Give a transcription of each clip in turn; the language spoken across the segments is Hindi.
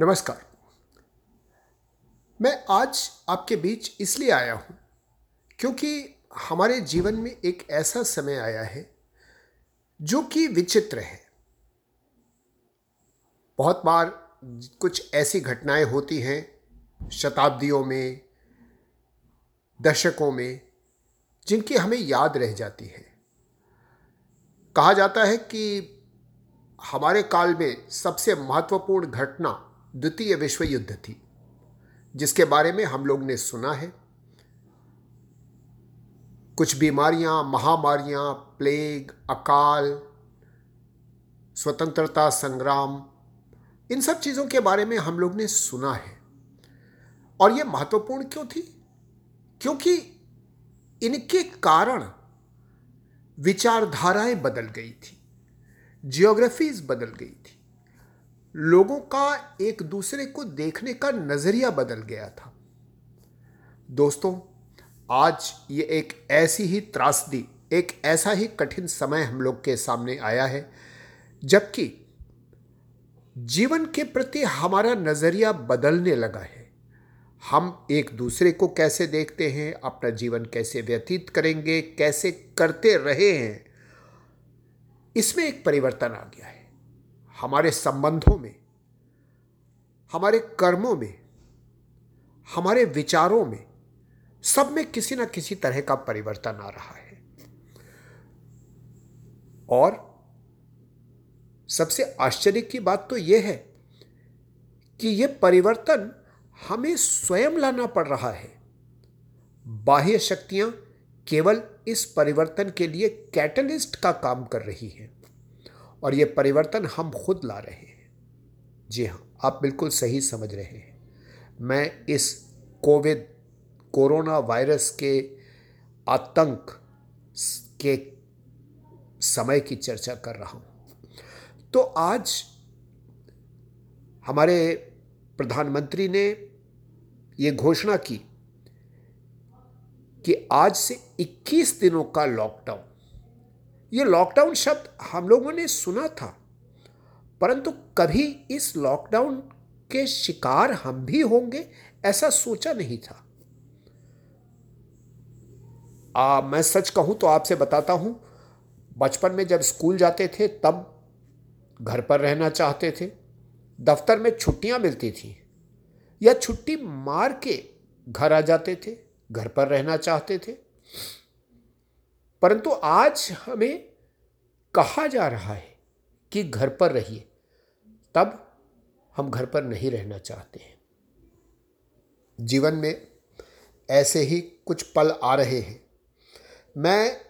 नमस्कार। मैं आज आपके बीच इसलिए आया हूँ क्योंकि हमारे जीवन में एक ऐसा समय आया है जो कि विचित्र है। बहुत बार कुछ ऐसी घटनाएँ होती हैं शताब्दियों में, दशकों में, जिनकी हमें याद रह जाती है। कहा जाता है कि हमारे काल में सबसे महत्वपूर्ण घटना द्वितीय विश्व युद्ध थी, जिसके बारे में हम लोग ने सुना है। कुछ बीमारियाँ, महामारियाँ, प्लेग, अकाल, स्वतंत्रता संग्राम, इन सब चीज़ों के बारे में हम लोग ने सुना है। और ये महत्वपूर्ण क्यों थी? क्योंकि इनके कारण विचारधाराएँ बदल गई थी जियोग्राफीज बदल गई थी। लोगों का एक दूसरे को देखने का नज़रिया बदल गया था। दोस्तों, आज ये एक ऐसी ही त्रासदी, एक ऐसा ही कठिन समय हम लोग के सामने आया है, जबकि जीवन के प्रति हमारा नज़रिया बदलने लगा है। हम एक दूसरे को कैसे देखते हैं, अपना जीवन कैसे व्यतीत करेंगे, कैसे करते रहे हैं, इसमें एक परिवर्तन आ गया है। हमारे संबंधों में, हमारे कर्मों में, हमारे विचारों में, सब में किसी न किसी तरह का परिवर्तन आ रहा है। और सबसे आश्चर्य की बात तो यह है कि यह परिवर्तन हमें स्वयं लाना पड़ रहा है। बाह्य शक्तियाँ केवल इस परिवर्तन के लिए कैटलिस्ट का काम कर रही हैं। और ये परिवर्तन हम खुद ला रहे हैं। जी हाँ आप बिल्कुल सही समझ रहे हैं। मैं इस कोविड, कोरोना वायरस के आतंक के समय की चर्चा कर रहा हूँ। तो आज हमारे प्रधानमंत्री ने ये घोषणा की कि आज से 21 दिनों का लॉकडाउन ये लॉकडाउन शब्द हम लोगों ने सुना था परंतु कभी इस लॉकडाउन के शिकार हम भी होंगे ऐसा सोचा नहीं था। आ, मैं सच कहूँ तो आपसे बताता हूँ बचपन में जब स्कूल जाते थे तब घर पर रहना चाहते थे दफ्तर में छुट्टियाँ मिलती थी या छुट्टी मार के घर आ जाते थे घर पर रहना चाहते थे। परंतु आज हमें कहा जा रहा है कि घर पर रहिए, तब हम घर पर नहीं रहना चाहते हैं। जीवन में ऐसे ही कुछ पल आ रहे हैं। मैं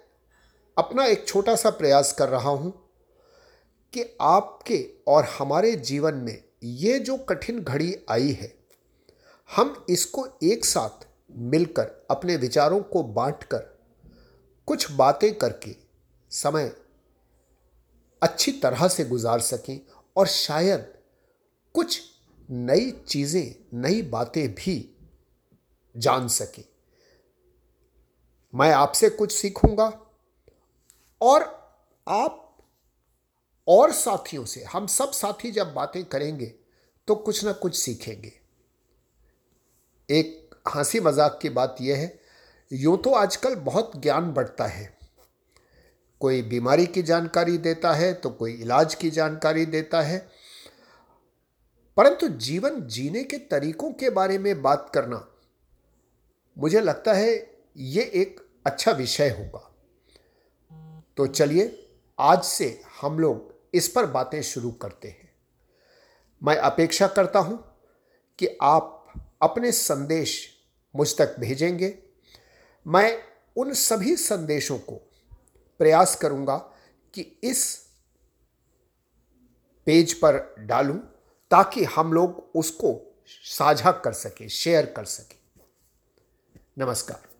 अपना एक छोटा सा प्रयास कर रहा हूँ कि आपके और हमारे जीवन में ये जो कठिन घड़ी आई है, हम इसको एक साथ मिलकर अपने विचारों को बांटकर कुछ बातें करके समय अच्छी तरह से गुजार सकें और शायद कुछ नई चीज़ें, नई बातें भी जान सकें। मैं आपसे कुछ सीखूँगा और आप और साथियों से, हम सब साथी जब बातें करेंगे तो कुछ ना कुछ सीखेंगे। एक हँसी मज़ाक की बात यह है यूँ तो आजकल बहुत ज्ञान बढ़ता है। कोई बीमारी की जानकारी देता है तो कोई इलाज की जानकारी देता है। परंतु जीवन जीने के तरीकों के बारे में बात करना, मुझे लगता है ये एक अच्छा विषय होगा। तो चलिए, आज से हम लोग इस पर बातें शुरू करते हैं। मैं अपेक्षा करता हूँ कि आप अपने संदेश मुझ तक भेजेंगे। मैं उन सभी संदेशों को प्रयास करूँगा कि इस पेज पर डालूं ताकि हम लोग उसको साझा कर सकें शेयर कर सकें। नमस्कार।